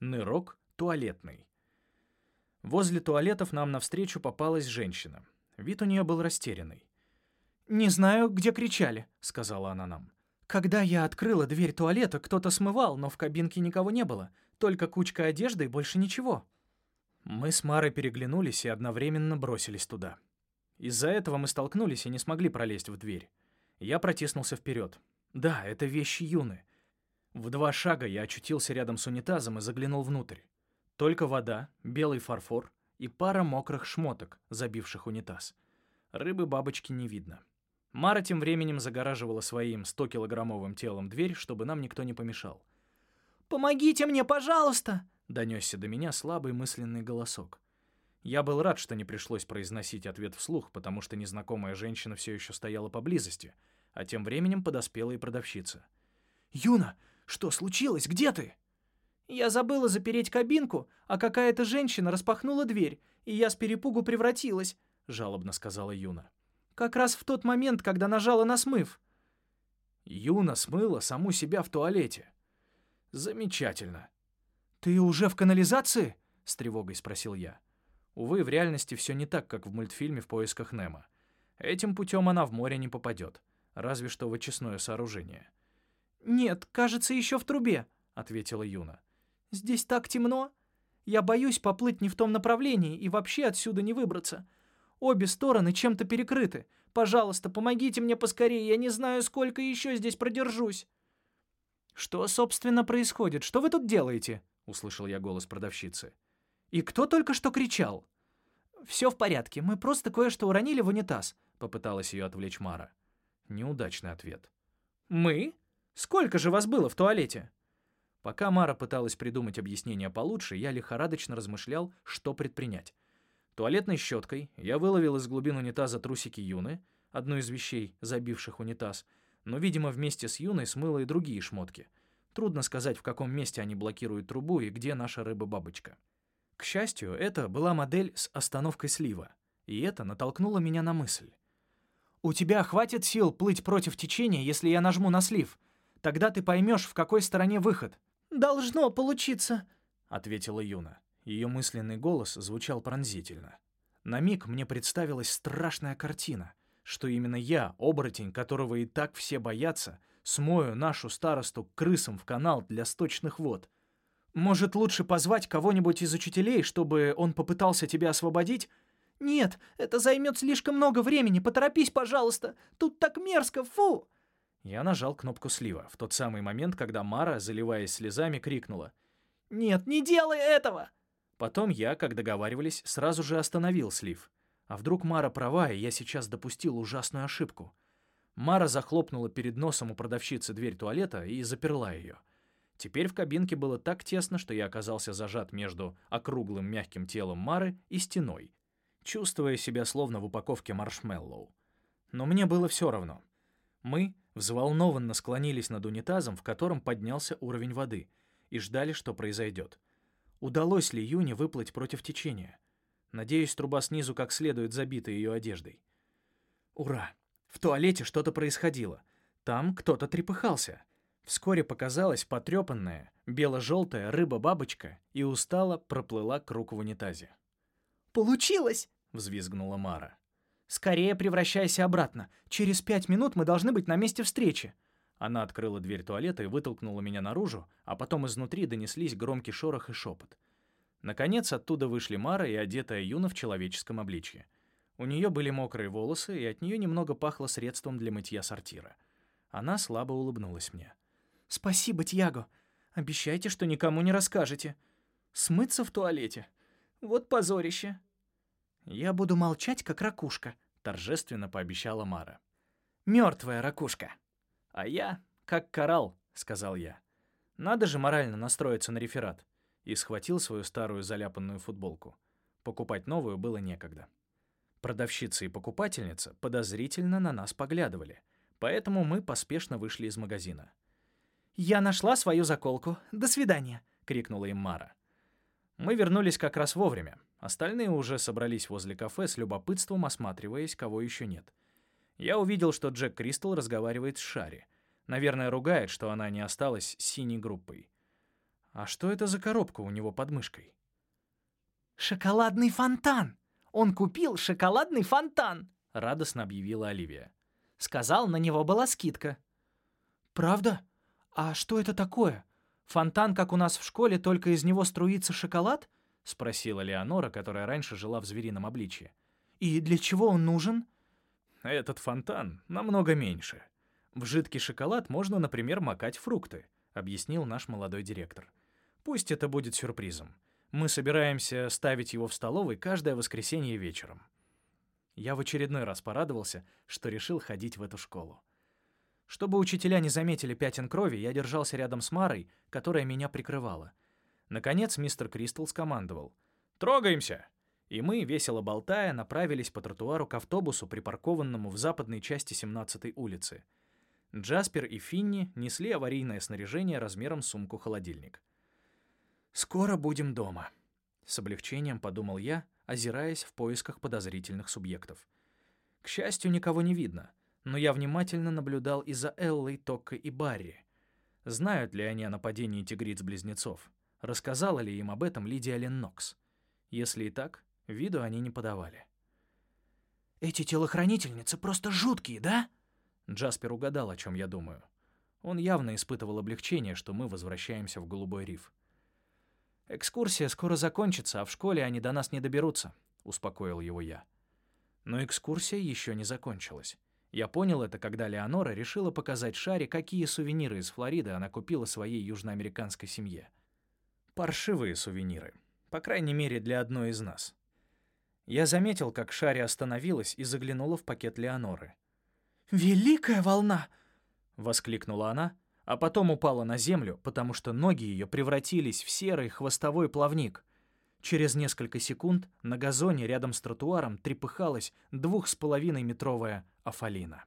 Нырок туалетный. Возле туалетов нам навстречу попалась женщина. Вид у нее был растерянный. «Не знаю, где кричали», — сказала она нам. «Когда я открыла дверь туалета, кто-то смывал, но в кабинке никого не было. Только кучка одежды и больше ничего». Мы с Марой переглянулись и одновременно бросились туда. Из-за этого мы столкнулись и не смогли пролезть в дверь. Я протиснулся вперед. Да, это вещи Юны. В два шага я очутился рядом с унитазом и заглянул внутрь. Только вода, белый фарфор и пара мокрых шмоток, забивших унитаз. Рыбы-бабочки не видно. Мара тем временем загораживала своим 100-килограммовым телом дверь, чтобы нам никто не помешал. «Помогите мне, пожалуйста!» — донесся до меня слабый мысленный голосок. Я был рад, что не пришлось произносить ответ вслух, потому что незнакомая женщина все еще стояла поблизости, а тем временем подоспела и продавщица. «Юна, что случилось? Где ты?» «Я забыла запереть кабинку, а какая-то женщина распахнула дверь, и я с перепугу превратилась», — жалобно сказала Юна. Как раз в тот момент, когда нажала на смыв. Юна смыла саму себя в туалете. Замечательно. Ты уже в канализации? С тревогой спросил я. Увы, в реальности все не так, как в мультфильме «В поисках Немо». Этим путем она в море не попадет, разве что в очистное сооружение. «Нет, кажется, еще в трубе», — ответила Юна. «Здесь так темно. Я боюсь поплыть не в том направлении и вообще отсюда не выбраться. Обе стороны чем-то перекрыты. Пожалуйста, помогите мне поскорее, я не знаю, сколько еще здесь продержусь». «Что, собственно, происходит? Что вы тут делаете?» — услышал я голос продавщицы. «И кто только что кричал?» «Все в порядке, мы просто кое-что уронили в унитаз», — попыталась ее отвлечь Мара. Неудачный ответ. «Мы? Сколько же вас было в туалете?» Пока Мара пыталась придумать объяснение получше, я лихорадочно размышлял, что предпринять. Туалетной щеткой я выловил из глубин унитаза трусики Юны, одну из вещей, забивших унитаз, но, видимо, вместе с Юной смыло и другие шмотки. Трудно сказать, в каком месте они блокируют трубу и где наша рыба-бабочка. К счастью, это была модель с остановкой слива, и это натолкнуло меня на мысль. «У тебя хватит сил плыть против течения, если я нажму на слив. Тогда ты поймешь, в какой стороне выход». «Должно получиться», — ответила Юна. Ее мысленный голос звучал пронзительно. На миг мне представилась страшная картина, что именно я, оборотень, которого и так все боятся, смою нашу старосту крысам в канал для сточных вод. Может, лучше позвать кого-нибудь из учителей, чтобы он попытался тебя освободить? Нет, это займет слишком много времени, поторопись, пожалуйста. Тут так мерзко, фу! Я нажал кнопку слива в тот самый момент, когда Мара, заливаясь слезами, крикнула. «Нет, не делай этого!» Потом я, как договаривались, сразу же остановил слив. А вдруг Мара права, и я сейчас допустил ужасную ошибку? Мара захлопнула перед носом у продавщицы дверь туалета и заперла ее. Теперь в кабинке было так тесно, что я оказался зажат между округлым мягким телом Мары и стеной, чувствуя себя словно в упаковке маршмеллоу. Но мне было все равно. Мы взволнованно склонились над унитазом, в котором поднялся уровень воды, и ждали, что произойдет. Удалось ли Юне выплыть против течения? Надеюсь, труба снизу как следует забита ее одеждой. Ура! В туалете что-то происходило. Там кто-то трепыхался. Вскоре показалась потрепанная, бело-желтая рыба-бабочка и устало проплыла круг в унитазе. «Получилось!» — взвизгнула Мара. «Скорее превращайся обратно. Через пять минут мы должны быть на месте встречи». Она открыла дверь туалета и вытолкнула меня наружу, а потом изнутри донеслись громкий шорох и шепот. Наконец оттуда вышли Мара и одетая Юна в человеческом обличье. У нее были мокрые волосы, и от нее немного пахло средством для мытья сортира. Она слабо улыбнулась мне. «Спасибо, Тьяго. Обещайте, что никому не расскажете. Смыться в туалете. Вот позорище». «Я буду молчать, как ракушка», — торжественно пообещала Мара. «Мертвая ракушка». «А я как коралл», — сказал я. «Надо же морально настроиться на реферат». И схватил свою старую заляпанную футболку. Покупать новую было некогда. Продавщица и покупательница подозрительно на нас поглядывали, поэтому мы поспешно вышли из магазина. «Я нашла свою заколку. До свидания!» — крикнула им Мара. Мы вернулись как раз вовремя. Остальные уже собрались возле кафе с любопытством, осматриваясь, кого еще нет. Я увидел, что Джек Кристал разговаривает с Шари. Наверное, ругает, что она не осталась синей группой. А что это за коробка у него под мышкой? «Шоколадный фонтан! Он купил шоколадный фонтан!» — радостно объявила Оливия. «Сказал, на него была скидка». «Правда? А что это такое? Фонтан, как у нас в школе, только из него струится шоколад?» — спросила Леонора, которая раньше жила в зверином обличье. «И для чего он нужен?» «Этот фонтан намного меньше. В жидкий шоколад можно, например, макать фрукты», — объяснил наш молодой директор. «Пусть это будет сюрпризом. Мы собираемся ставить его в столовой каждое воскресенье вечером». Я в очередной раз порадовался, что решил ходить в эту школу. Чтобы учителя не заметили пятен крови, я держался рядом с Марой, которая меня прикрывала. Наконец мистер Кристал скомандовал. «Трогаемся!» И мы, весело болтая, направились по тротуару к автобусу, припаркованному в западной части 17-й улицы. Джаспер и Финни несли аварийное снаряжение размером сумку-холодильник. «Скоро будем дома», — с облегчением подумал я, озираясь в поисках подозрительных субъектов. К счастью, никого не видно, но я внимательно наблюдал и за Эллой, Токко и Барри. Знают ли они о нападении тигриц-близнецов? Рассказала ли им об этом Лидия Леннокс? Если и так, Виду они не подавали. «Эти телохранительницы просто жуткие, да?» Джаспер угадал, о чем я думаю. Он явно испытывал облегчение, что мы возвращаемся в Голубой риф. «Экскурсия скоро закончится, а в школе они до нас не доберутся», — успокоил его я. Но экскурсия еще не закончилась. Я понял это, когда Леонора решила показать Шаре, какие сувениры из Флориды она купила своей южноамериканской семье. Паршивые сувениры. По крайней мере, для одной из нас. Я заметил, как Шари остановилась и заглянула в пакет Леоноры. «Великая волна!» — воскликнула она, а потом упала на землю, потому что ноги ее превратились в серый хвостовой плавник. Через несколько секунд на газоне рядом с тротуаром трепыхалась двух с половиной метровая Афалина.